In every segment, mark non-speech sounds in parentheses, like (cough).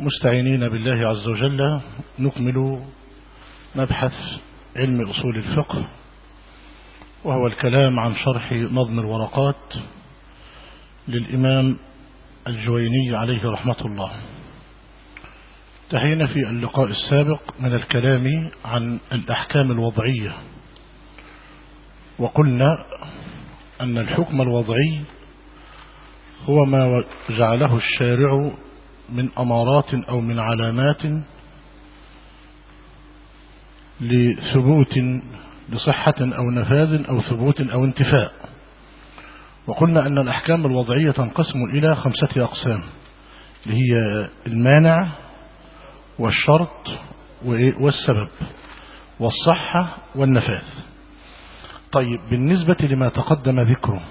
مستعينين بالله عز وجل نكمل مبحث علم أصول الفقه وهو الكلام عن شرح نظم الورقات للإمام الجويني عليه رحمة الله. انتهينا في اللقاء السابق من الكلام عن الأحكام الوضعية وقلنا أن الحكم الوضعي هو ما جعله الشارع من أمارات أو من علامات لثبوت لصحة أو نفاذ أو ثبوت أو انتفاء. وقلنا أن الأحكام الوضعية تنقسم إلى خمسة أقسام اللي هي المانع والشرط والسبب والصحة والنفاذ. طيب بالنسبة لما تقدم ذكره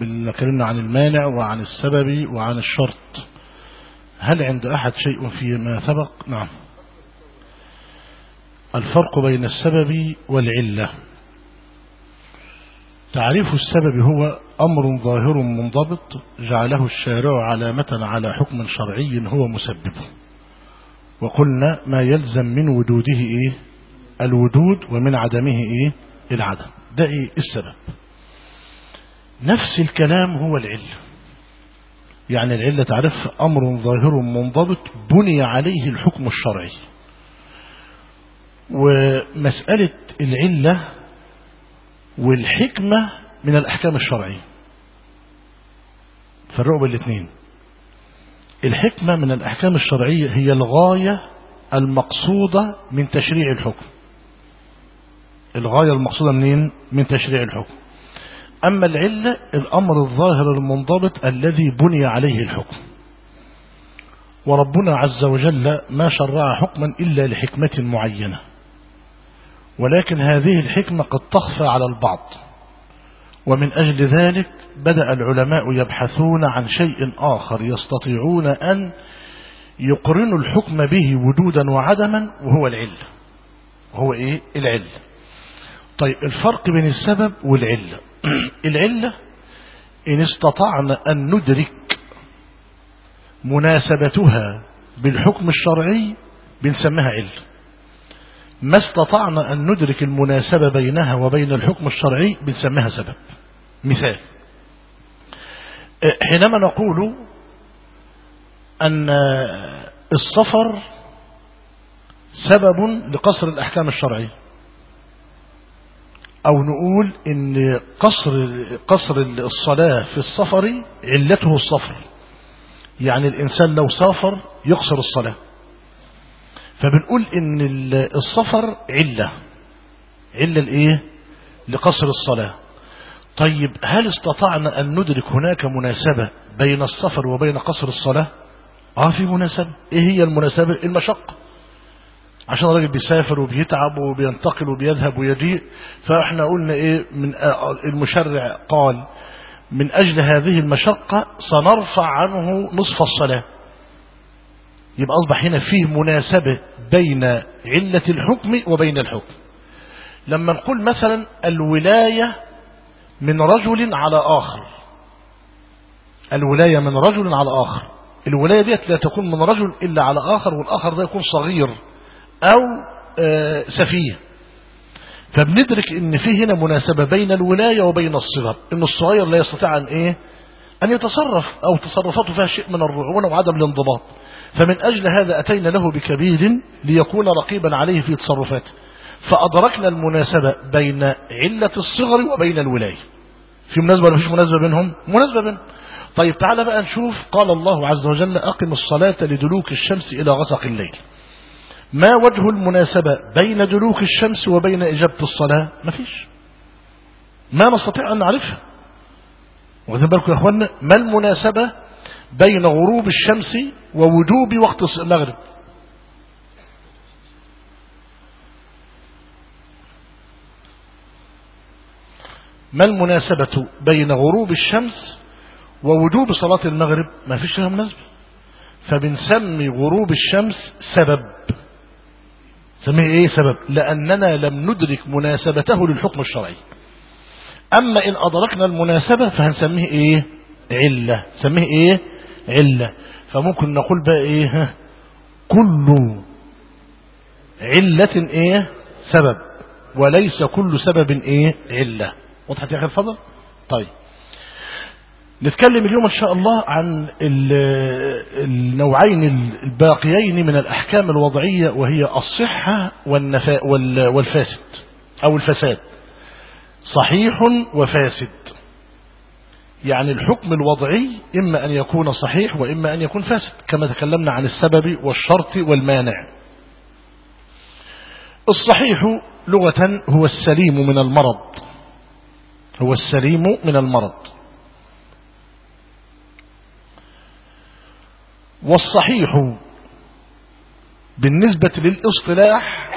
بنتكلمنا عن المانع وعن السبب وعن الشرط هل عند أحد شيء فيما سبق؟ نعم. الفرق بين السبب والعلة. تعريف السبب هو أمر ظاهر منضبط جعله الشارع علامة على حكم شرعي هو مسببه وقلنا ما يلزم من وجوده إيه؟ الوجود ومن عدمه إيه؟ العدم. ده إيه السبب. نفس الكلام هو العلة. يعني العلة تعرف أمر ظاهر منضبط بني عليه الحكم الشرعي. ومسألة العلة والحكمة من الأحكام الشرعية. فرقوا بين الاثنين الحكمة من الأحكام الشرعية هي الغاية المقصودة من تشريع الحكم. الغاية المقصودة منين؟ من تشريع الحكم. أما العلة الأمر الظاهر المنضبط الذي بني عليه الحكم. وربنا عز وجل ما شرع حكما إلا لحكمة معينة. ولكن هذه الحكمة قد تخفى على البعض. ومن أجل ذلك بدأ العلماء يبحثون عن شيء آخر يستطيعون أن يقرنوا الحكم به وجودا وعدما وهو العلة. وهو إيه؟ العلة. طيب الفرق بين السبب والعلة. (clears throat) العلة إن استطعنا أن ندرك مناسبتها بالحكم الشرعي بنسميها علة. ما استطعنا أن ندرك المناسبة بينها وبين الحكم الشرعي بنسميها سبب. مثال. حينما نقول أن السفر سبب لقصر الأحكام الشرعية. أو نقول إن قصر قصر الصلاة في السفر علته السفر. يعني الإنسان لو سافر يقصر الصلاة. فبنقول إن السفر علة. علة الإيه لقصر الصلاة. طيب هل استطعنا أن ندرك هناك مناسبة بين السفر وبين قصر الصلاة؟ آه في مناسبة. إيه هي المناسبة؟ المشقة. عشان الراجل بيسافر وبيتعب وبينتقل وبيذهب ويجيء. فاحنا قلنا إيه من المشرع قال من أجل هذه المشقة سنرفع عنه نصف الصلاة. يبقى أصبح هنا فيه مناسبة بين علة الحكم وبين الحكم. لما نقول مثلا الولاية من رجل على آخر. الولاية من رجل على آخر. الولاية ديت لا تكون من رجل إلا على آخر والآخر ده يكون صغير. أو سفية. فبندرك إن في هنا مناسبة بين الولاية وبين الصغر إن الصغير لا يستطيع أن إيه؟ أن يتصرف أو تصرفاته فيها شيء من الرعونة وعدم الانضباط. فمن أجل هذا أتينا له بكبير ليكون رقيبا عليه في تصرفاته فأدركنا المناسبة بين علة الصغر وبين الولاية. في مناسبة ولا مفيش مناسبة بينهم؟ مناسبة بينهم طيب تعالى بقى نشوف قال الله عز وجل أقم الصلاة لدلوك الشمس إلى غسق الليل. ما وجه المناسبة بين دلوك الشمس وبين إجابة الصلاة؟ ما فيش. ما نستطيع أن نعرفها. واخدين بالكم يا أخوانا ما المناسبة بين غروب الشمس ووجوب وقت المغرب؟ ما المناسبة بين غروب الشمس ووجوب صلاة المغرب؟ ما فيش لها مناسبة. فبنسمي غروب الشمس سبب. سميه إيه سبب؟ لأننا لم ندرك مناسبته للحكم الشرعي. أما إن أدركنا المناسبة فهنسميه إيه؟ علة. سميه إيه؟ علة. فممكن نقول بقى إيه؟ كل علة إيه؟ سبب. وليس كل سبب إيه؟ علة. وضحت يا أخي الفضل؟ طيب. نتكلم اليوم إن شاء الله عن النوعين الباقيين من الأحكام الوضعية وهي الصحة والفاسد أو الفساد. صحيح وفاسد. يعني الحكم الوضعي إما أن يكون صحيح وإما أن يكون فاسد كما تكلمنا عن السبب والشرط والمانع. الصحيح لغة هو السليم من المرض. هو السليم من المرض. والصحيح بالنسبة للاصطلاح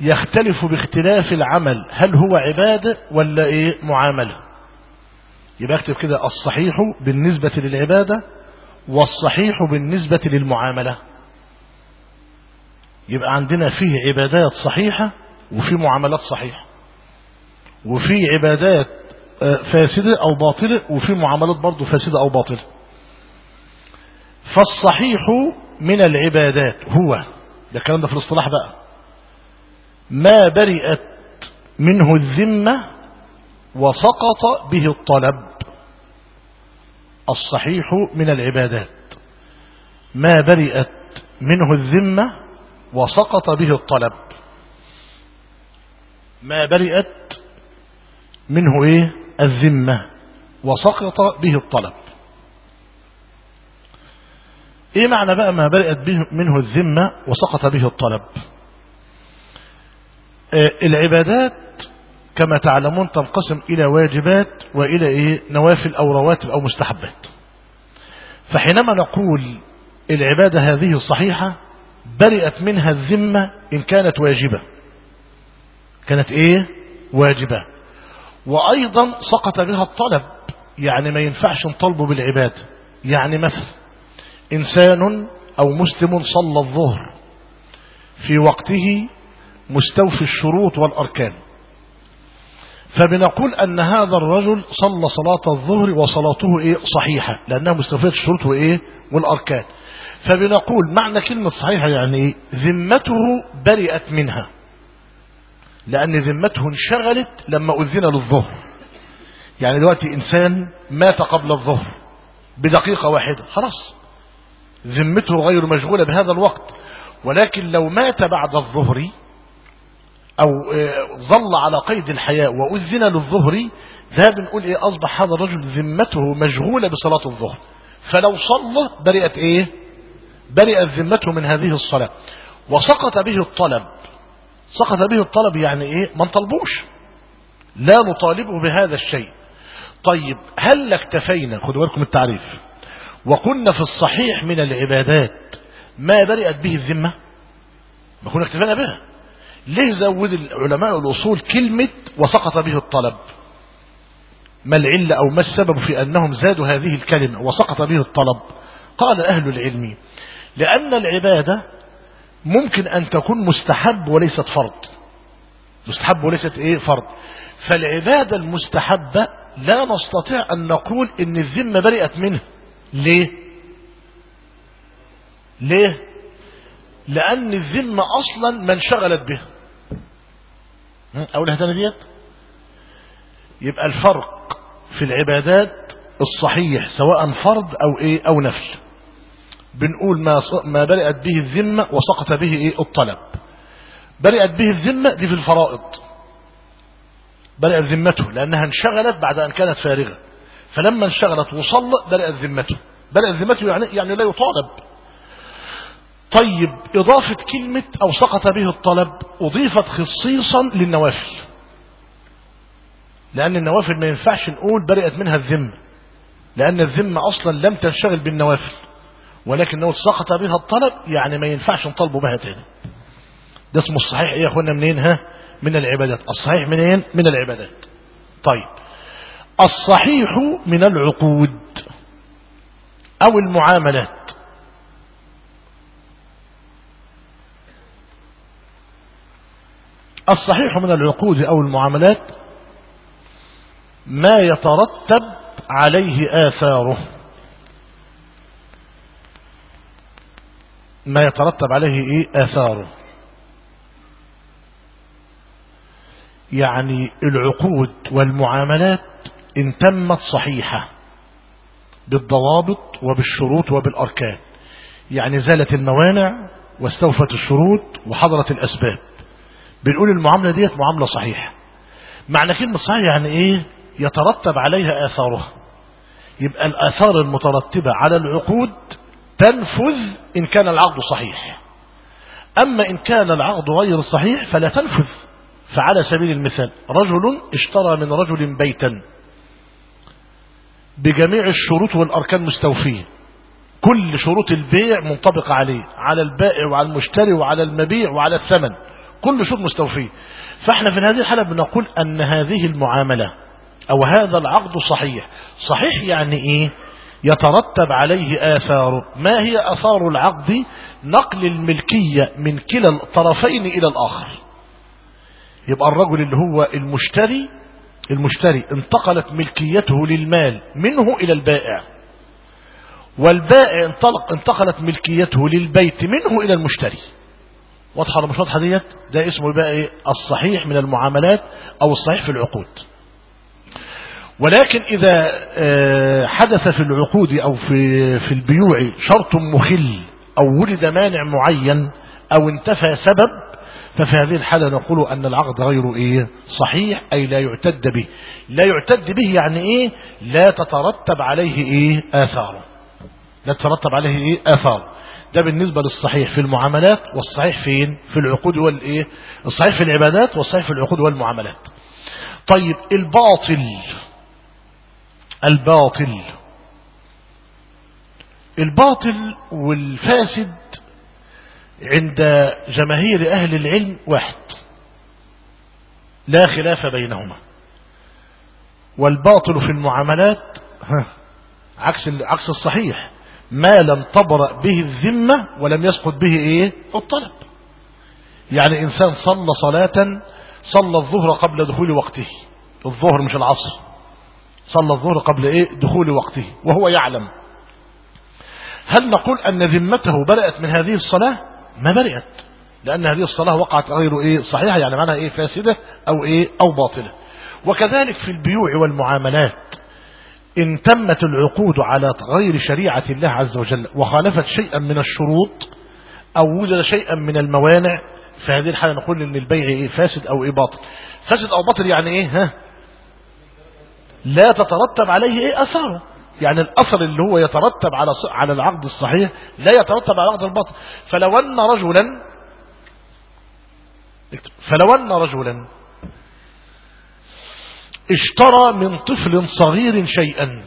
يختلف باختلاف العمل. هل هو عبادة ولا إيه؟ معاملة. يبقى اكتب كده الصحيح بالنسبة للعبادة والصحيح بالنسبة للمعاملة. يبقى عندنا فيه عبادات صحيحة وفي معاملات صحيحة. وفي عبادات فاسدة أو باطلة وفي معاملات برضو فاسدة أو باطلة. فالصحيح من العبادات هو ده الكلام ده في الاصطلاح بقى. ما برئت منه الذمة وسقط به الطلب. الصحيح من العبادات. ما برئت منه الذمة وسقط به الطلب. ما برئت منه إيه؟ الذمة وسقط به الطلب. إيه معنى بقى ما برئت به منه الذمة وسقط به الطلب؟ آه العبادات كما تعلمون تنقسم إلى واجبات وإلى إيه؟ نوافل أو رواتب أو مستحبات. فحينما نقول العبادة هذه الصحيحة برئت منها الذمة إن كانت واجبة. كانت إيه؟ واجبة. وأيضا سقط بها الطلب يعني ما ينفعش نطلبه بالعبادة يعني مثل. إنسان أو مسلم صلى الظهر في وقته مستوفي الشروط والأركان. فبنقول أن هذا الرجل صلى صلاة الظهر وصلاته إيه؟ صحيحة لأنها مستوفية الشروط وإيه؟ والأركان. فبنقول معنى كلمة صحيحة يعني ذمته برئت منها لأن ذمته انشغلت لما أذن للظهر. يعني دلوقتي إنسان مات قبل الظهر بدقيقة واحدة خلاص. ذمته غير مشغولة بهذا الوقت. ولكن لو مات بعد الظهر أو ظل على قيد الحياة وأذن للظهر ده بنقول إيه أصبح هذا الرجل ذمته مشغولة بصلاة الظهر. فلو صلى برئت إيه؟ برئت ذمته من هذه الصلاة. وسقط به الطلب. سقط به الطلب يعني إيه؟ ما نطلبوش لا نطالبه بهذا الشيء. طيب هل اكتفينا خدوا بالكم التعريف. وكنا في الصحيح من العبادات ما برئت به الذمة؟ ما كنا اكتفينا بها. ليه زود العلماء الأصول كلمة وسقط به الطلب؟ ما العلة أو ما السبب في أنهم زادوا هذه الكلمة وسقط به الطلب؟ قال أهل العلم لأن العبادة ممكن أن تكون مستحب وليست فرض. مستحب وليست إيه؟ فرض. فالعبادة المستحبة لا نستطيع أن نقول إن الذمة برئت منه. ليه؟ ليه؟ لأن الذمة أصلا ما انشغلت به أقولها تاني ديت؟ يبقى الفرق في العبادات الصحيح سواء فرض أو إيه أو نفل. بنقول ما ما برئت به الذمة وسقط به إيه؟ الطلب. برئت به الذمة دي في الفرائض. برئت ذمته لأنها انشغلت بعد أن كانت فارغة. فلما انشغلت وصل برئت ذمته. برئت ذمته يعني يعني لا يطالب. طيب إضافة كلمة أو سقط به الطلب أضيفت خصيصا للنوافل. لأن النوافل ما ينفعش نقول برئت منها الذمة لأن الذمة أصلا لم تنشغل بالنوافل. ولكن لو سقط بها الطلب يعني ما ينفعش نطلبه بها تاني. ده اسمه الصحيح إيه يا إخوانا؟ منين؟ ها؟ من العبادات. الصحيح منين؟ من العبادات. طيب. الصحيح من العقود أو المعاملات. الصحيح من العقود أو المعاملات ما يترتب عليه آثاره. ما يترتب عليه إيه؟ آثاره. يعني العقود والمعاملات إن تمت صحيحة بالضوابط وبالشروط وبالأركان. يعني زالت الموانع واستوفت الشروط وحضرت الأسباب. بنقول المعاملة ديت معاملة صحيحة. معنى كلمة صحيح يعني إيه؟ يترتب عليها آثارها. يبقى الآثار المترتبة على العقود تنفذ إن كان العقد صحيح. أما إن كان العقد غير صحيح فلا تنفذ. فعلى سبيل المثال رجل اشترى من رجل بيتا. بجميع الشروط والأركان مستوفية. كل شروط البيع منطبقة عليه على البائع وعلى المشتري وعلى المبيع وعلى الثمن. كل شروط مستوفية. فإحنا في هذه الحالة بنقول أن هذه المعاملة أو هذا العقد صحيح. صحيح يعني إيه؟ يترتب عليه آثار. ما هي أثار العقد؟ نقل الملكية من كلا الطرفين إلى الآخر. يبقى الرجل اللي هو المشتري المشتري انتقلت ملكيته للمال منه إلى البائع. والبائع انطلق انتقلت ملكيته للبيت منه إلى المشتري. واضحة ولا مش واضحة ديت؟ ده اسمه بقى الصحيح من المعاملات أو الصحيح في العقود. ولكن إذا حدث في العقود أو في في البيوع شرط مخل أو ولد مانع معين أو انتفى سبب ففي هذه الحالة نقول أن العقد غير إيه؟ صحيح أي لا يعتد به. لا يعتد به يعني إيه؟ لا تترتب عليه إيه؟ آثاره لا تترتب عليه إيه؟ آثار. ده بالنسبة للصحيح في المعاملات والصحيح فين؟ في العقود والإيه الصحيح في العبادات والصحيح في العقود والمعاملات. طيب الباطل. الباطل. الباطل والفاسد عند جماهير أهل العلم واحد. لا خلاف بينهما. والباطل في المعاملات عكس عكس الصحيح. ما لم تبرأ به الذمة ولم يسقط به إيه؟ الطلب. يعني إنسان صلى صلاة صلى الظهر قبل دخول وقته. الظهر مش العصر. صلى الظهر قبل إيه؟ دخول وقته وهو يعلم. هل نقول أن ذمته برأت من هذه الصلاة؟ ما برئت لأن هذه الصلاة وقعت غير إيه صحيحة يعني معناها إيه فاسدة أو إيه أو باطلة. وكذلك في البيوع والمعاملات إن تمت العقود على غير شريعة الله عز وجل وخالفت شيئا من الشروط أو وجد شيئا من الموانع في هذه الحالة نقول إن البيع إيه فاسد أو إيه باطل. فاسد أو باطل يعني إيه؟ ها؟ لا تترتب عليه إيه أثاره. يعني الأثر اللي هو يترتب على على العقد الصحيح لا يترتب على العقد الباطل. فلو أن رجلا فلو أن رجلا اشترى من طفل صغير شيئا.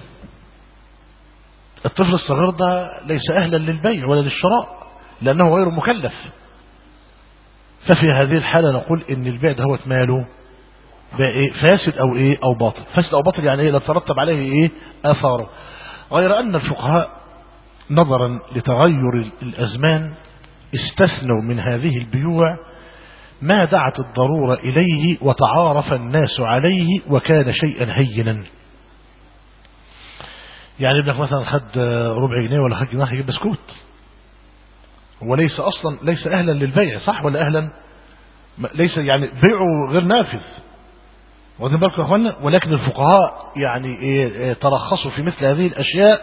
الطفل الصغير ده ليس أهلا للبيع ولا للشراء لأنه غير مكلف. ففي هذه الحالة نقول إن البيع ده هو ماله. إيه؟ فاسد أو إيه؟ أو باطل. فاسد أو باطل يعني إيه؟ لا ترتب عليه إيه؟ آثاره. غير أن الفقهاء نظرا لتغير الأزمان استثنوا من هذه البيوع ما دعت الضرورة إليه وتعارف الناس عليه وكان شيئا هينا. يعني ابنك مثلا خد ربع جنيه ولا خد جنيه يجيب بسكوت. وليس أصلا ليس أهلا للبيع صح ولا أهلا؟ ليس يعني بيعه غير نافذ. واخدين بالكم يا اخوانا ولكن الفقهاء يعني إيه ترخصوا في مثل هذه الأشياء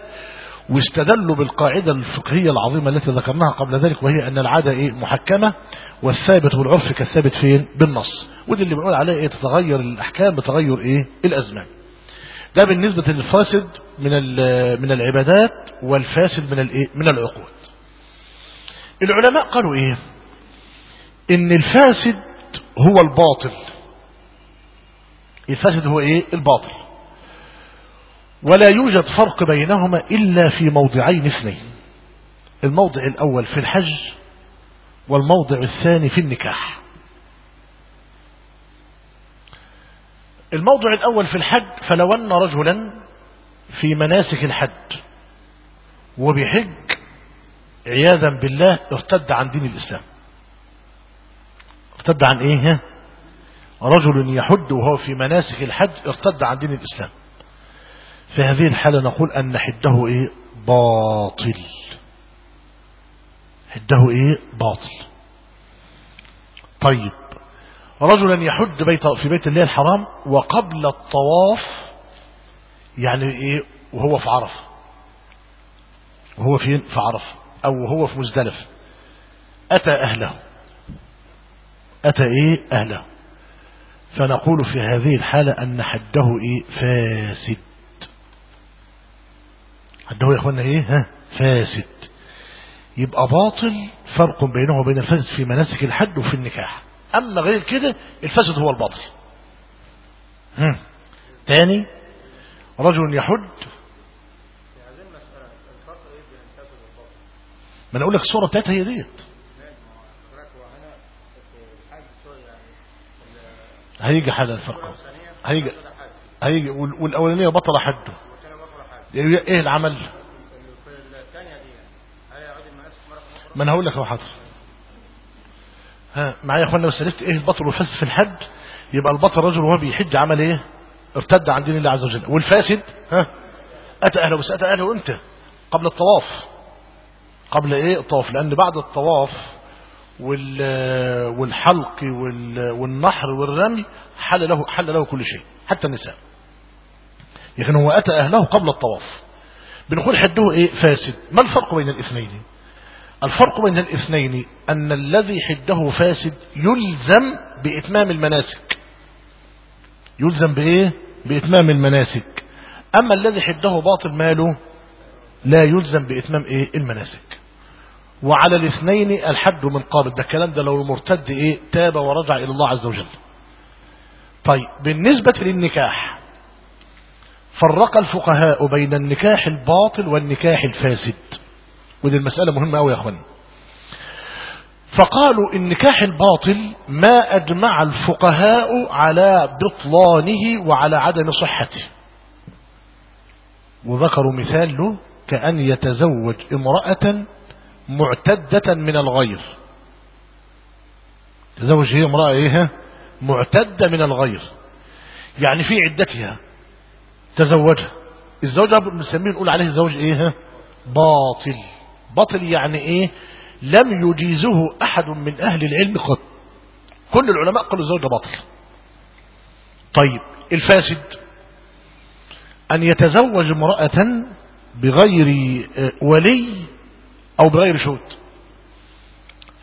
واستدلوا بالقاعدة الفقهية العظيمة التي ذكرناها قبل ذلك وهي أن العادة إيه محكمة والثابت والعرف كالثابت فين؟ بالنص. ودي اللي بنقول عليه إيه تتغير الأحكام بتغير إيه الأزمان ده بالنسبة للفاسد من من العبادات والفاسد من الإيه من العقود. العلماء قالوا إيه؟ إن الفاسد هو الباطل. الفاسد هو إيه؟ الباطل. ولا يوجد فرق بينهما إلا في موضعين اثنين. الموضع الأول في الحج والموضع الثاني في النكاح. الموضع الأول في الحج فلو أن رجلا في مناسك الحج وبحج عياذا بالله ارتد عن دين الإسلام. ارتد عن إيه؟ رجل يحج وهو في مناسك الحج ارتد عن دين الإسلام. في هذه الحالة نقول أن حده إيه؟ باطل. حده إيه؟ باطل. طيب. رجلا يحج بيت في بيت الله الحرام وقبل الطواف يعني إيه؟ وهو في عرفة. وهو فين؟ في عرفة. أو وهو في مزدلف أتى أهله. أتى إيه؟ أهله. فنقول في هذه الحالة أن حده إيه؟ فاسد. حده يا إخوانا إيه؟ ها؟ فاسد. يبقى باطل فرق بينه وبين الفاسد في مناسك الحد وفي النكاح. أما غير كده الفاسد هو الباطل. هم. تاني؟ رجل يحج ما أنا أقول لك الصورة بتاعتها هي ديت. هيجي حالا الفرق هيجي هيجي وال- والأولانية بطل حده. إيه العمل؟ ما أنا هقول لك اهو حاضر ها معايا يا إخوانا بس عرفت إيه البطل والفاسد في الحج يبقى البطل رجل وهو بيحج عمل إيه؟ ارتد عن دين الله عز وجل. والفاسد ها أتى أهله بس أتى أهله إمتى؟ قبل الطواف. قبل إيه الطواف؟ لأن بعد الطواف والحلق وال والنحر والرمي حل له حل له كل شيء حتى النساء. لكن هو أتى أهله قبل الطواف. بنقول حده إيه؟ فاسد. ما الفرق بين الاثنين؟ الفرق بين الاثنين أن الذي حده فاسد يلزم بإتمام المناسك. يلزم بإيه؟ بإتمام المناسك. أما الذي حده باطل ماله لا يلزم بإتمام إيه؟ المناسك. وعلى الاثنين الحد من قابل ده الكلام ده لو المرتد إيه تاب ورجع إلى الله عز وجل. طيب بالنسبة للنكاح فرق الفقهاء بين النكاح الباطل والنكاح الفاسد. ودي المسألة مهمة أوي يا أخوان. فقالوا النكاح الباطل ما أجمع الفقهاء على بطلانه وعلى عدم صحته. وذكروا مثال له كأن يتزوج امرأة معتدة من الغير. تزوج هي امرأة إيه معتدة من الغير. يعني في عدتها تزوجها. الزوج بنسميه نقول عليه الزوج إيه؟ باطل. باطل يعني إيه؟ لم يجيزه أحد من أهل العلم قط كل العلماء قالوا الزوج ده باطل. طيب الفاسد. أن يتزوج امرأة بغير ولي أو بغير شهود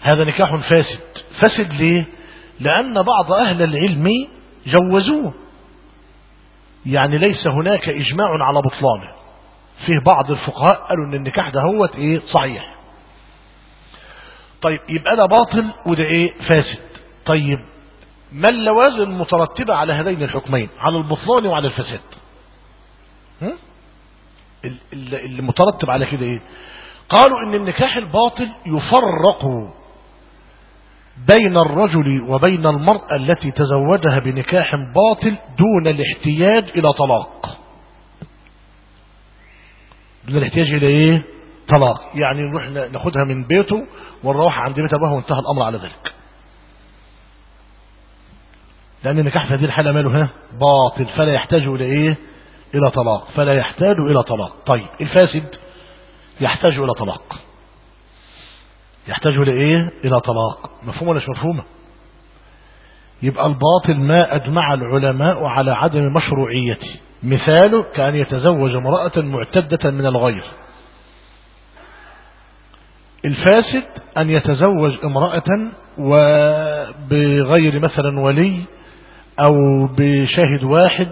هذا نكاح فاسد. فاسد ليه؟ لأن بعض أهل العلم جوزوه. يعني ليس هناك إجماع على بطلانه. فيه بعض الفقهاء قالوا إن النكاح ده هو إيه؟ صحيح. طيب يبقى ده باطل وده إيه؟ فاسد. طيب ما اللوازم المترتبة على هذين الحكمين؟ على البطلان وعلى الفساد؟ المترتب على كده إيه؟ قالوا إن النكاح الباطل يفرق بين الرجل وبين المرأة التي تزوجها بنكاح باطل دون الاحتياج إلى طلاق. دون الاحتياج إلى إيه؟ طلاق. يعني نروح ناخدها من بيته ونروح عند بيت أبوها وانتهى الأمر على ذلك. لأن النكاح في هذه الحالة ماله ها؟ باطل. فلا يحتاج إلى إيه؟ إلى طلاق. فلا يحتاج إلى طلاق. طيب الفاسد يحتاج إلى طلاق. يحتاج إلى إيه؟ إلى طلاق. مفهوم ولا مش مفهومه يبقى الباطل ما أجمع العلماء على عدم مشروعيته. مثاله كأن يتزوج امرأة معتدة من الغير. الفاسد أن يتزوج امرأة وبغير مثلا ولي أو بشاهد واحد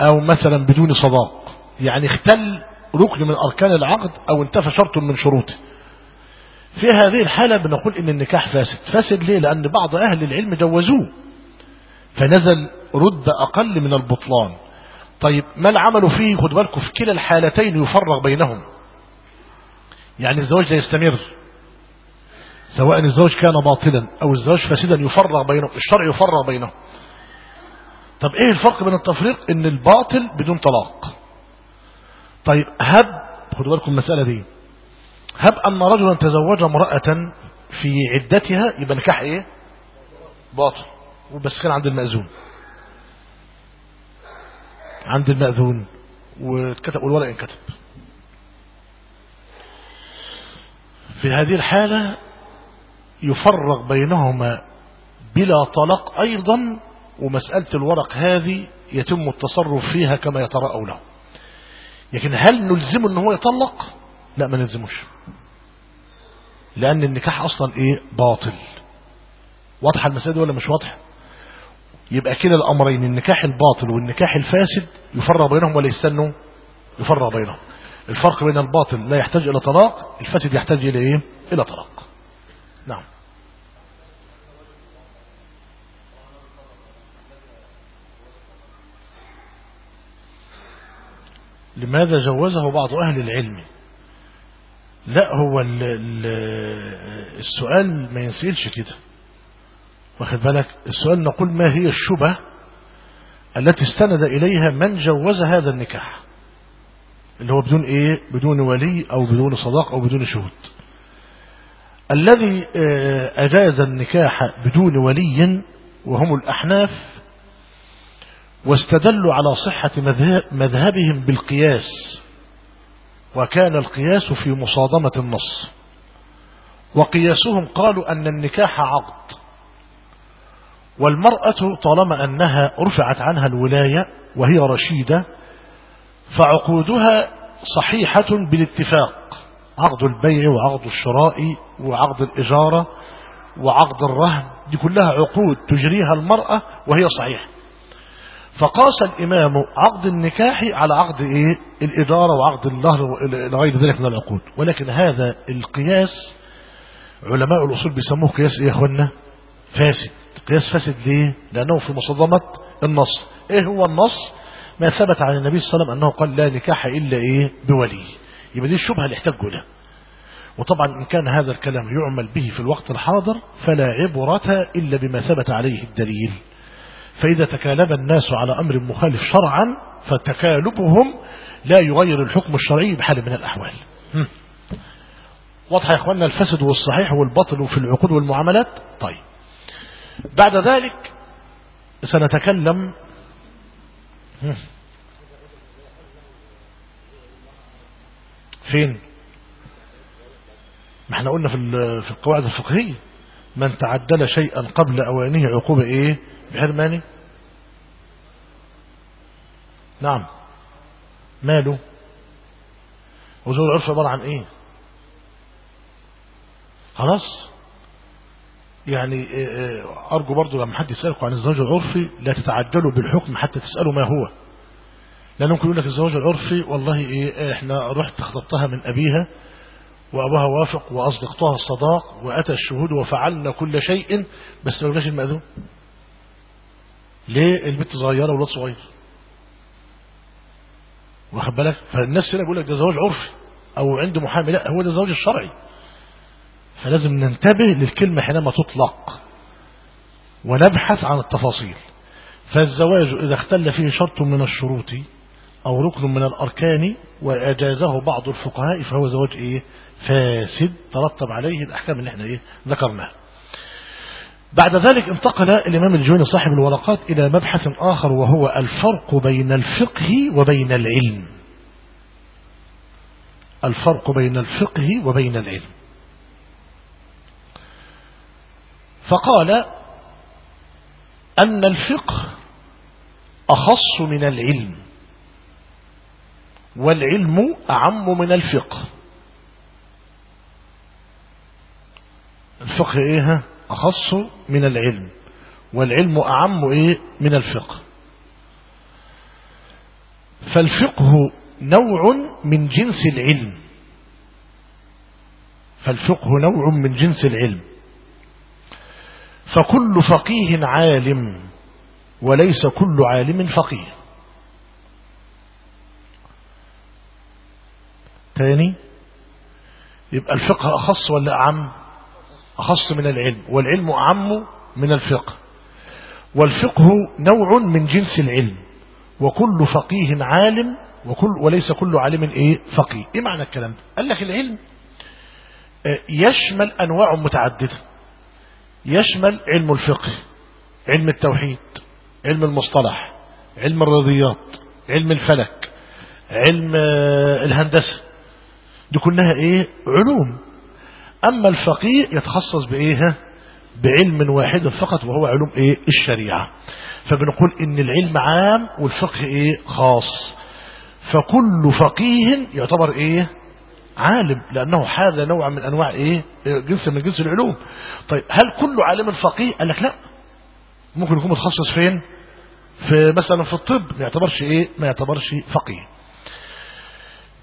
أو مثلا بدون صداق. يعني اختل ركن من أركان العقد أو انتفى شرط من شروطه. في هذه الحالة بنقول إن النكاح فاسد. فاسد ليه؟ لأن بعض أهل العلم جوزوه. فنزل رد أقل من البطلان. طيب ما العمل فيه؟ خد بالكم في كلا الحالتين يفرق بينهم. يعني الزواج لا يستمر. سواء الزواج كان باطلا أو الزواج فاسدا يفرق بينهم. الشرع يفرق بينهم. طب إيه الفرق بين التفريق؟ إن الباطل بدون طلاق. طيب هب خدوا بالكم المسألة دي هب أن رجلا تزوج امرأة في عدتها يبقى نكاح إيه؟ باطل. وبس كان عند المأذون. عند المأذون. واتكتب والورق انكتب. في هذه الحالة يفرق بينهما بلا طلاق أيضا ومسألة الورق هذه يتم التصرف فيها كما يتراءى له لكن هل نلزمه إن هو يطلق؟ لا ما نلزموش. لأن النكاح أصلا إيه؟ باطل. واضحة المسألة دي ولا مش واضحة يبقى كلا الأمرين النكاح الباطل والنكاح الفاسد يفرق بينهم ولا يستنوا؟ يفرق بينهم. الفرق بين الباطل لا يحتاج إلى طلاق الفاسد يحتاج إلى إيه؟ إلى طلاق نعم لماذا جوزه بعض أهل العلم؟ لا هو ال ال السؤال ما ينسئلش كده. واخد بالك؟ السؤال نقول ما هي الشبه التي استند إليها من جوز هذا النكاح؟ اللي هو بدون إيه؟ بدون ولي أو بدون صداق أو بدون شهود. الذي أجاز النكاح بدون ولي وهم الأحناف واستدلوا على صحة مذهبهم بالقياس وكان القياس في مصادمة النص. وقياسهم قالوا أن النكاح عقد والمرأة طالما أنها رفعت عنها الولاية وهي رشيدة فعقودها صحيحة بالاتفاق. عقد البيع وعقد الشراء وعقد الإجارة وعقد الرهن دي كلها عقود تجريها المرأة وهي صحيحة. فقاس الإمام عقد النكاح على عقد إيه؟ الإدارة وعقد النهر وغير ذلك من العقود. ولكن هذا القياس علماء الأصول بيسموه قياس إيه يا أخوانا فاسد. قياس فاسد ليه؟ لأنه في مصادمة النص. إيه هو النص؟ ما ثبت عن النبي صلى الله عليه وسلم أنه قال لا نكاح إلا إيه؟ بولي. يبقى دي الشبهة اللي احتاجوا لها. وطبعا إن كان هذا الكلام يعمل به في الوقت الحاضر فلا عبرة إلا بما ثبت عليه الدليل. فإذا تكالب الناس على أمر مخالف شرعا فتكالبهم لا يغير الحكم الشرعي بحال من الأحوال. واضح يا أخواننا الفسد والصحيح والبطل في العقود والمعاملات؟ طيب. بعد ذلك سنتكلم فين؟ ما إحنا قلنا في القواعد الفقهية. من تعدل شيئا قبل أوانه عقوبة إيه؟ بحرمانه نعم. ماله؟ وزوج العرف عبارة عن إيه؟ خلاص. يعني أرجو برضو لما حد يسألكم عن الزواج العرفي لا تتعجلوا بالحكم حتى تسألوا ما هو. لأنه ممكن يقول لك الزواج العرفي والله إيه إحنا رحت خطبتها من أبيها وأبوها وافق وأصدقتها الصداق وأتى الشهود وفعلنا كل شيء بس ما قلناش المأذون. ليه البنت صغيرة والولاد صغير؟ واخد بالك؟ فالناس هنا بيقول لك ده زواج عرفي أو عنده محامي. لا هو ده الزواج الشرعي. فلازم ننتبه للكلمة حينما تطلق ونبحث عن التفاصيل. فالزواج إذا اختل فيه شرط من الشروط أو ركن من الأركان وأجازه بعض الفقهاء فهو زواج إيه؟ فاسد ترتب عليه الأحكام اللي إحنا إيه ذكرناها. بعد ذلك انتقل الإمام الجويني صاحب الورقات إلى مبحث آخر وهو الفرق بين الفقه وبين العلم. الفرق بين الفقه وبين العلم. فقال أن الفقه أخص من العلم والعلم أعم من الفقه. الفقه إيه أخص من العلم. والعلم أعم إيه؟ من الفقه. فالفقه نوع من جنس العلم. فالفقه نوع من جنس العلم. فكل فقيه عالم وليس كل عالم فقيه. تاني؟ يبقى الفقه أخص ولا أعم؟ أخص من العلم والعلم أعم من الفقه. والفقه نوع من جنس العلم وكل فقيه عالم وكل وليس كل عالم إيه؟ فقيه. إيه معنى الكلام ده؟ قال لك العلم يشمل أنواع متعددة. يشمل علم الفقه علم التوحيد علم المصطلح علم الرياضيات علم الفلك علم الهندسة. دي كلها إيه؟ علوم. أما الفقيه يتخصص بإيه؟ بعلم واحد فقط وهو علوم إيه؟ الشريعة. فبنقول إن العلم عام والفقه إيه؟ خاص. فكل فقيه يعتبر إيه؟ عالم لأنه هذا نوع من أنواع إيه؟ جنس من جنس العلوم. طيب هل كل عالم فقيه قال لك لا. ممكن يكون متخصص فين؟ في مثلا في الطب ما يعتبرش إيه؟ ما يعتبرش فقيه.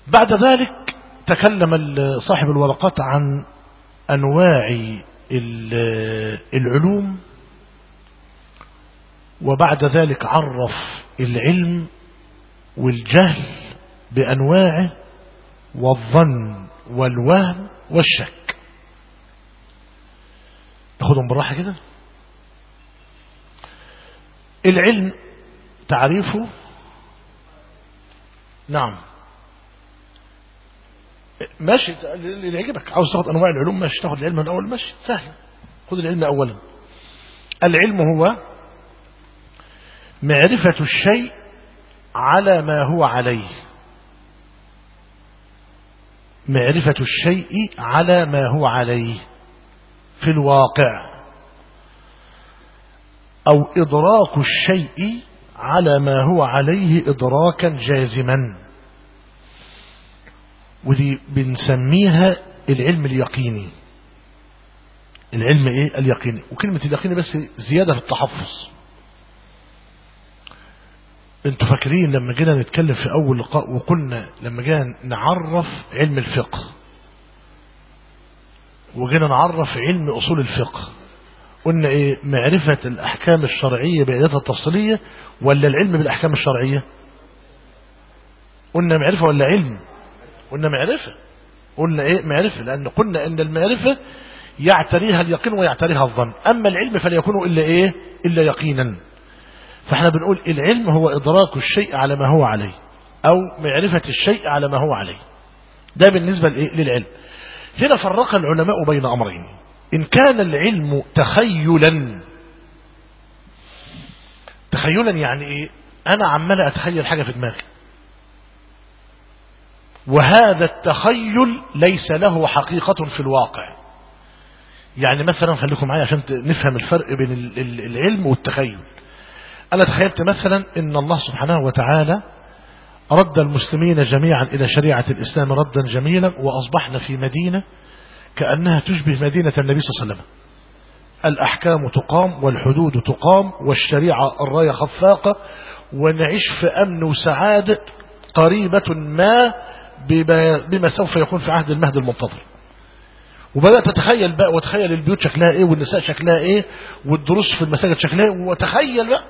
بعد ذلك تكلم صاحب الورقات عن أنواع العلوم وبعد ذلك عرف العلم والجهل بأنواعه والظن والوهم والشك. ناخدهم بالراحة كده. العلم تعريفه نعم. ماشي اللي يعجبك عاوز تاخد أنواع العلوم ماشي. تاخد العلم من أول ماشي. سهل. خذ العلم اولا. العلم هو معرفة الشيء على ما هو عليه. معرفة الشيء على ما هو عليه في الواقع. أو إدراك الشيء على ما هو عليه إدراكا جازما. ودي بنسميها العلم اليقيني. العلم إيه؟ اليقيني. وكلمة اليقيني بس زيادة في التحفظ. أنتوا فاكرين لما جينا نتكلم في أول لقاء وقلنا لما جينا نعرف علم الفقه. وجينا نعرف علم أصول الفقه. قلنا إيه؟ معرفة الأحكام الشرعية بإعدادها التفصيلية ولا العلم بالأحكام الشرعية؟ قلنا معرفة ولا علم؟ قلنا معرفة. قلنا إيه؟ معرفة لأن قلنا إن المعرفة يعتريها اليقين ويعتريها الظن. أما العلم فليكون إلا إيه؟ إلا يقينا. فإحنا بنقول العلم هو إدراك الشيء على ما هو عليه أو معرفة الشيء على ما هو عليه. ده بالنسبة للعلم. هنا فرق العلماء بين أمرين. إن كان العلم تخيلا تخيلا يعني إيه؟ أنا عمال أتخيل حاجة في دماغي. وهذا التخيل ليس له حقيقة في الواقع. يعني مثلا خليكم معايا عشان نفهم الفرق بين العلم والتخيل. أنا تخيلت مثلا إن الله سبحانه وتعالى رد المسلمين جميعا إلى شريعة الإسلام ردا جميلا وأصبحنا في مدينة كأنها تشبه مدينة النبي صلى الله عليه وسلم. الأحكام تقام والحدود تقام والشريعة الراية خفاقة ونعيش في أمن وسعادة قريبة ما بما سوف يكون في عهد المهد المنتظر. وبدأت تتخيل بقى وتخيل البيوت شكلها إيه والنساء شكلها إيه والدروس في المساجد شكلها إيه وتخيل بقى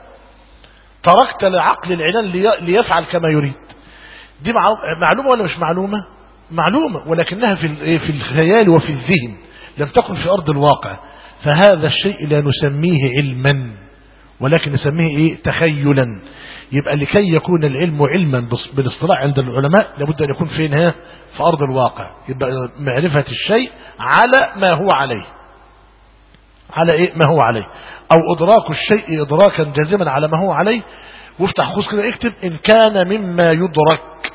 تركت لعقل العنان ليفعل كما يريد. دي معلومة ولا مش معلومة؟ معلومة ولكنها في في الخيال وفي الذهن. لم تكن في أرض الواقع. فهذا الشيء لا نسميه علما. ولكن نسميه إيه؟ تخيلا. يبقى لكي يكون العلم علما بالاصطلاح عند العلماء لابد أن يكون فين ها؟ في أرض الواقع. يبقى معرفة الشيء على ما هو عليه. على إيه؟ ما هو عليه. أو إدراك الشيء ادراكا جازما على ما هو عليه. وافتح قوس كده اكتب إن كان مما يدرك.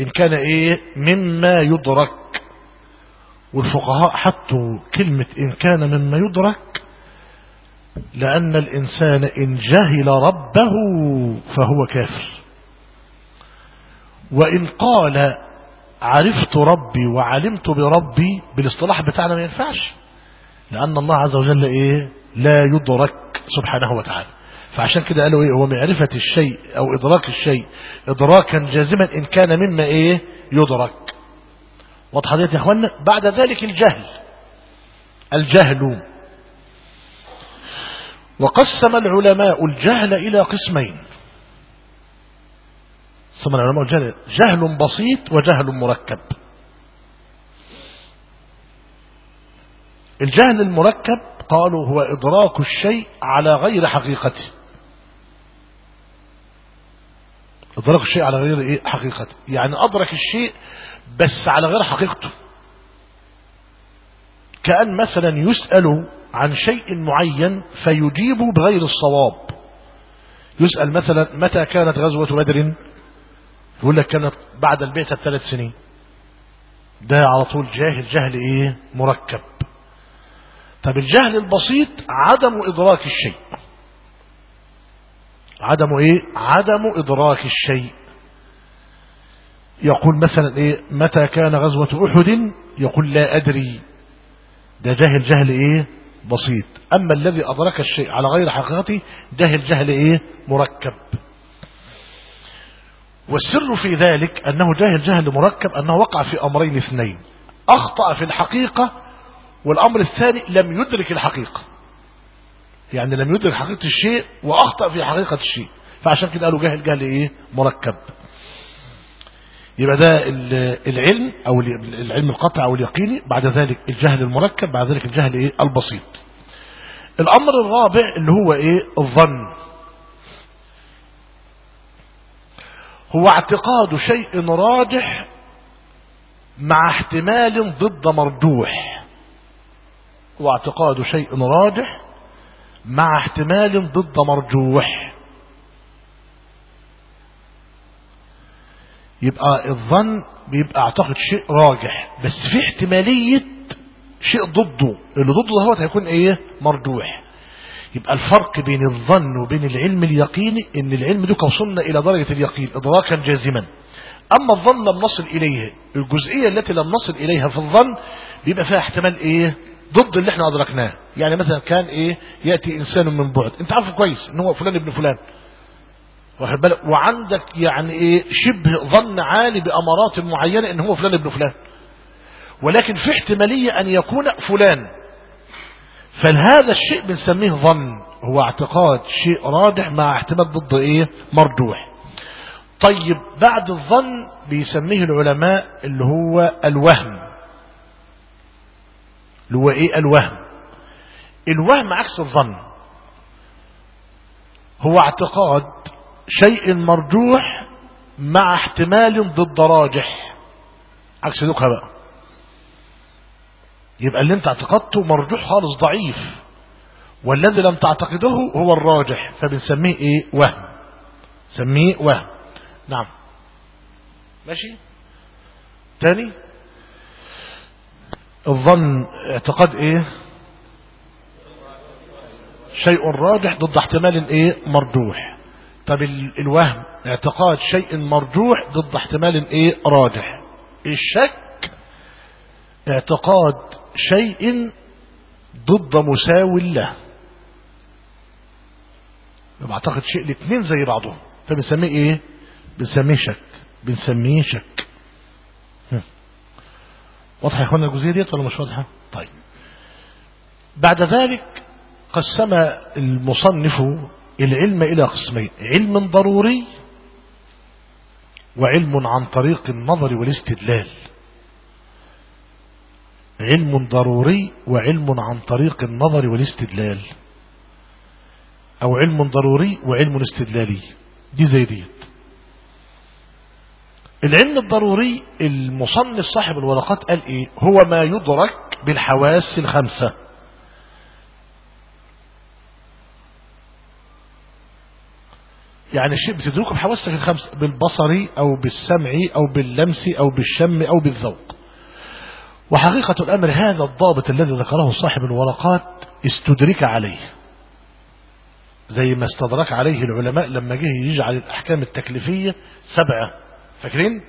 إن كان إيه؟ مما يدرك. والفقهاء حطوا كلمة إن كان مما يدرك لأن الإنسان إن جهل ربه فهو كافر. وإن قال عرفت ربي وعلمت بربي بالاصطلاح بتاعنا ما ينفعش لأن الله عز وجل إيه؟ لا يدرك سبحانه وتعالى. فعشان كده قالوا إيه؟ هو معرفة الشيء أو إدراك الشيء إدراكا جازما إن كان مما إيه؟ يدرك. واضحة يا إخوانا بعد ذلك الجهل. الجهل. وقسم العلماء الجهل إلى قسمين. قسم العلماء الجهل جهل بسيط وجهل مركب. الجهل المركب قالوا هو إدراك الشيء على غير حقيقته. إدراك الشيء على غير إيه؟ حقيقته. يعني أدرك الشيء بس على غير حقيقته. كأن مثلا يسأل عن شيء معين فيجيب بغير الصواب. يسأل مثلا متى كانت غزوة بدر؟ يقول لك كانت بعد البعثة بثلاث سنين. ده على طول جاهل جهل إيه؟ مركب. طب الجهل البسيط عدم إدراك الشيء. عدم إيه؟ عدم إدراك الشيء. يقول مثلا إيه؟ متى كان غزوة أحد؟ يقول لا أدري. ده جاهل جهل إيه؟ بسيط. أما الذي أدرك الشيء على غير حقيقته جاهل جهل إيه؟ مركب. والسر في ذلك أنه جاهل جهل مركب أنه وقع في أمرين اثنين. أخطأ في الحقيقة والأمر الثاني لم يدرك الحقيقة. يعني لم يدرك حقيقة الشيء وأخطأ في حقيقة الشيء. فعشان كده قالوا جاهل جهل إيه؟ مركب. يبقى ده العلم أو العلم القطع أو اليقيني بعد ذلك الجهل المركب بعد ذلك الجهل إيه؟ البسيط. الأمر الرابع اللي هو إيه؟ الظن. هو اعتقاد شيء راجح مع احتمال ضد مرجوح. هو اعتقاد شيء راجح مع احتمال ضد مرجوح. يبقى الظن بيبقى أعتقد شيء راجح بس في احتمالية شيء ضده اللي ضده هو هيكون إيه؟ مرجوح. يبقى الفرق بين الظن وبين العلم اليقيني إن العلم ده وصلنا إلى درجة اليقين ادراكا جازما. أما الظن لم نصل إليه الجزئية التي لم نصل إليها في الظن بيبقى فيها احتمال إيه؟ ضد اللي إحنا أدركناه. يعني مثلا كان إيه؟ يأتي إنسان من بعد. أنت عارفه كويس إن هو فلان ابن فلان. واخد بالك؟ وعندك يعني إيه؟ شبه ظن عالي بأمارات معينة إن هو فلان ابن فلان. ولكن في احتمالية أن يكون فلان. فهذا الشيء بنسميه ظن. هو اعتقاد شيء راجح مع احتمال ضد إيه؟ مرجوح. طيب بعد الظن بيسميه العلماء اللي هو الوهم. اللي هو إيه؟ الوهم. الوهم عكس الظن. هو اعتقاد شيء مرجوح مع احتمال ضد راجح. عكس دوكها بقى. يبقى اللي انت اعتقدته مرجوح خالص ضعيف. والذي لم تعتقده هو الراجح فبنسميه إيه؟ وهم. سميه وهم. نعم. ماشي؟ تاني؟ الظن اعتقاد إيه؟ شيء راجح ضد احتمال إيه؟ مرجوح. طب الوهم اعتقاد شيء مرجوح ضد احتمال إيه راجح. الشك اعتقاد شيء ضد مساو له بعتقد شيء الاثنين زي بعضهم. فبنسميه إيه؟ بنسميه شك. بنسميه شك. واضحة يا اخوانا الجزئية ديت ولا مش واضحة؟ طيب. بعد ذلك قسم المصنف العلم إلى قسمين علم ضروري وعلم عن طريق النظر والاستدلال. علم ضروري وعلم عن طريق النظر والاستدلال. أو علم ضروري وعلم استدلالي دي زي ديت. العلم الضروري المصنف صاحب الورقات قال إيه؟ هو ما يدرك بالحواس الخمسة. يعني الشيء بتدركه بحواسك الخمسة بالبصري أو بالسمعي أو باللمسي أو بالشم أو بالذوق. وحقيقة الأمر هذا الضابط الذي ذكره صاحب الورقات استدرك عليه. زي ما استدرك عليه العلماء لما جه يجعل الأحكام التكليفية سبعة. فاكرين؟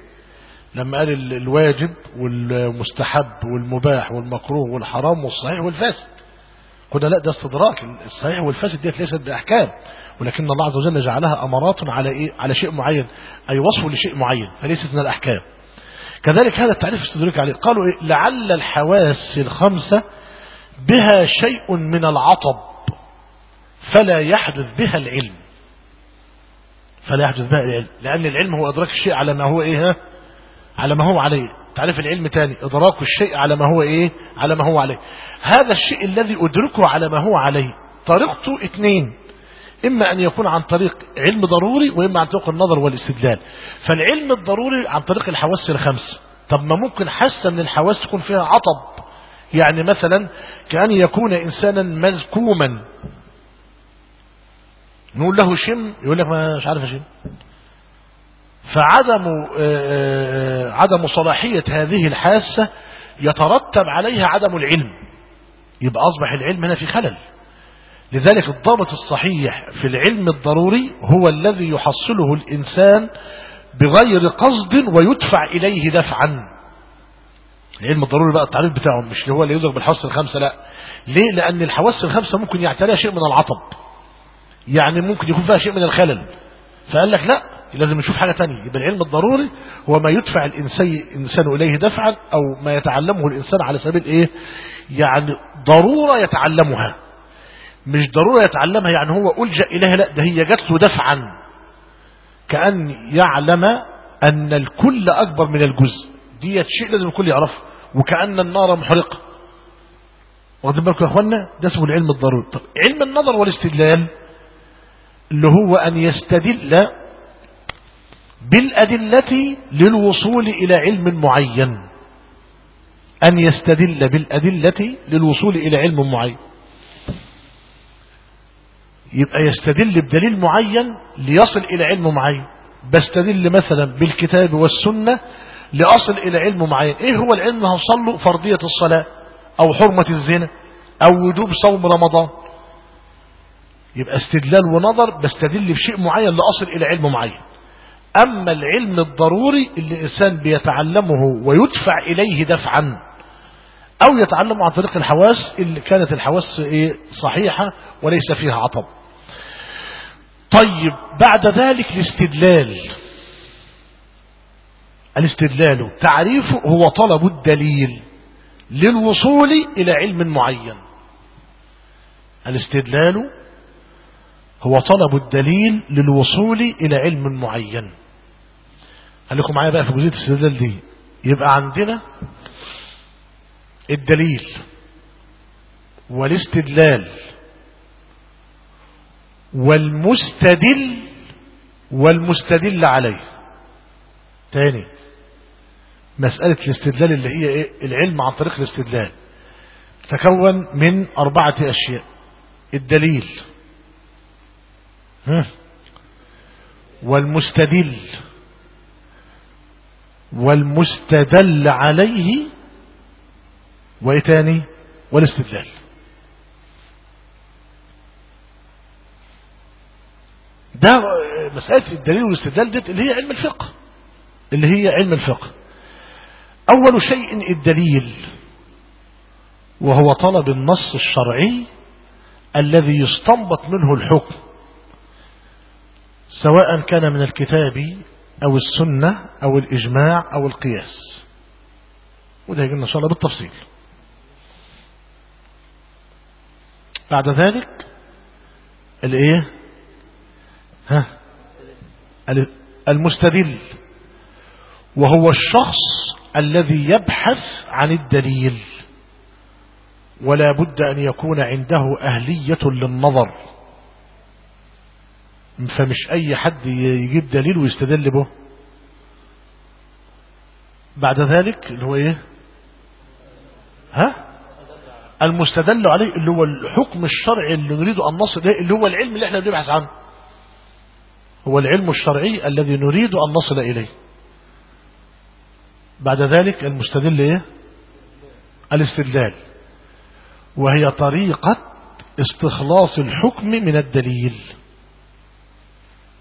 لما قال الواجب والمستحب والمباح والمكروه والحرام والصحيح والفاسد. قلنا لا ده استدراك. الصحيح والفاسد ديت ليست بأحكام. ولكن الله عز وجل جعلها أمارات على إيه؟ على شيء معين أي وصف لشيء معين فليست من الأحكام. كذلك هذا التعريف استدرك عليه. قالوا إيه؟ لعل الحواس الخمسة بها شيء من العطب فلا يحدث بها العلم. فلا يحدث بها العلم لأن العلم هو إدراك الشيء على ما هو إيه؟ على ما هو عليه. تعريف العلم تاني إدراك الشيء على ما هو إيه؟ على ما هو عليه. هذا الشيء الذي أدركه على ما هو عليه. طريقته اثنين. إما أن يكون عن طريق علم ضروري وإما عن طريق النظر والاستدلال. فالعلم الضروري عن طريق الحواس الخمس. طب ما ممكن حاسة من الحواس تكون فيها عطب. يعني مثلا كأن يكون إنسانا مزكوما نقول له شم يقول لك مش عارف أشم. فعدم عدم صلاحية هذه الحاسة يترتب عليها عدم العلم. يبقى أصبح العلم هنا في خلل. لذلك الضابط الصحيح في العلم الضروري هو الذي يحصله الإنسان بغير قصد ويدفع إليه دفعا. العلم الضروري بقى التعريف بتاعه مش اللي هو اللي يدرك بالحواس الخمسة لا. ليه؟ لأن الحواس الخمسة ممكن يعتريها شيء من العطب. يعني ممكن يكون فيها شيء من الخلل. فقال لك لا لازم نشوف حاجة تانية. يبقى العلم الضروري هو ما يدفع الإنسان إليه دفعا أو ما يتعلمه الإنسان على سبيل إيه؟ يعني ضرورة يتعلمها. مش ضرورة يتعلمها يعني هو ألجأ إليها لا ده هي جات له دفعا. كأن يعلم أن الكل أكبر من الجزء. دي شيء لازم الكل يعرفه. وكأن النار محرقة. واخدين بالكم يا اخوانا ده اسمه العلم الضروري. طب علم النظر والاستدلال اللي هو أن يستدل بالأدلة للوصول إلى علم معين. أن يستدل بالأدلة للوصول إلى علم معين. يبقى يستدل بدليل معين ليصل إلى علم معين. بستدل مثلا بالكتاب والسنة لأصل إلى علم معين. إيه هو العلم؟ هوصل له فرضية الصلاة أو حرمة الزنا أو وجوب صوم رمضان؟ يبقى استدلال ونظر بستدل بشيء معين لأصل إلى علم معين. أما العلم الضروري اللي الإنسان بيتعلمه ويدفع إليه دفعا أو يتعلمه عن طريق الحواس اللي كانت الحواس إيه؟ صحيحة وليس فيها عطب. طيب بعد ذلك الاستدلال. الاستدلال تعريفه هو طلب الدليل للوصول إلى علم معين. الاستدلال هو طلب الدليل للوصول إلى علم معين. خليكم معايا بقى في جزئية الاستدلال دي؟ يبقى عندنا الدليل والاستدلال. والمستدل والمستدل عليه. تاني مسألة الاستدلال اللي هي إيه؟ العلم عن طريق الاستدلال. تكون من أربعة أشياء. الدليل. والمستدل. والمستدل عليه. وإيه تاني؟ والاستدلال. ده مسألة الدليل والاستدلال دي اللي هي علم الفقه. اللي هي علم الفقه. أول شيء الدليل وهو طلب النص الشرعي الذي يستنبط منه الحكم سواء كان من الكتاب أو السنة أو الإجماع أو القياس. وده يجينا إن شاء الله بالتفصيل. بعد ذلك الإيه؟ ها؟ المستدل. وهو الشخص الذي يبحث عن الدليل. ولا بد أن يكون عنده أهلية للنظر. فمش أي حد يجيب دليل ويستدل به. بعد ذلك اللي هو إيه؟ ها؟ المستدل عليه اللي هو الحكم الشرعي اللي نريد أن نصل اللي هو العلم اللي إحنا بنبحث عنه. هو العلم الشرعي الذي نريد أن نصل إليه. بعد ذلك المستدل إيه؟ الاستدلال. وهي طريقة استخلاص الحكم من الدليل.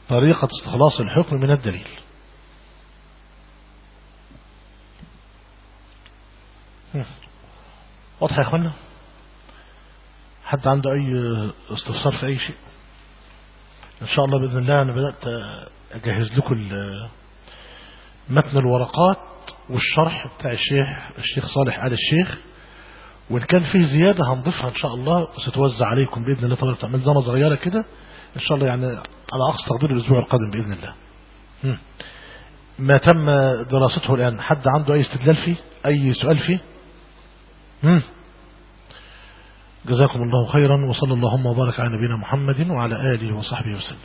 طريقة استخلاص الحكم من الدليل. واضح يا اخوانا حد عنده أي استفسار في أي شيء؟ إن شاء الله بإذن الله أنا بدأت أجهز لكم متن الورقات والشرح بتاع الشيخ الشيخ صالح آل الشيخ. وإن كان فيه زيادة هنضيفها إن شاء الله ستوزع عليكم بإذن الله. تبارك وتعالى زمة صغيرة كده. إن شاء الله يعني على أقصى تقدير الأسبوع القادم بإذن الله. ما تم دراسته الآن حد عنده أي استدلال فيه؟ أي سؤال فيه؟ مم. جزاكم الله خيرا وصلى اللهم وبارك على نبينا محمد وعلى آله وصحبه وسلم.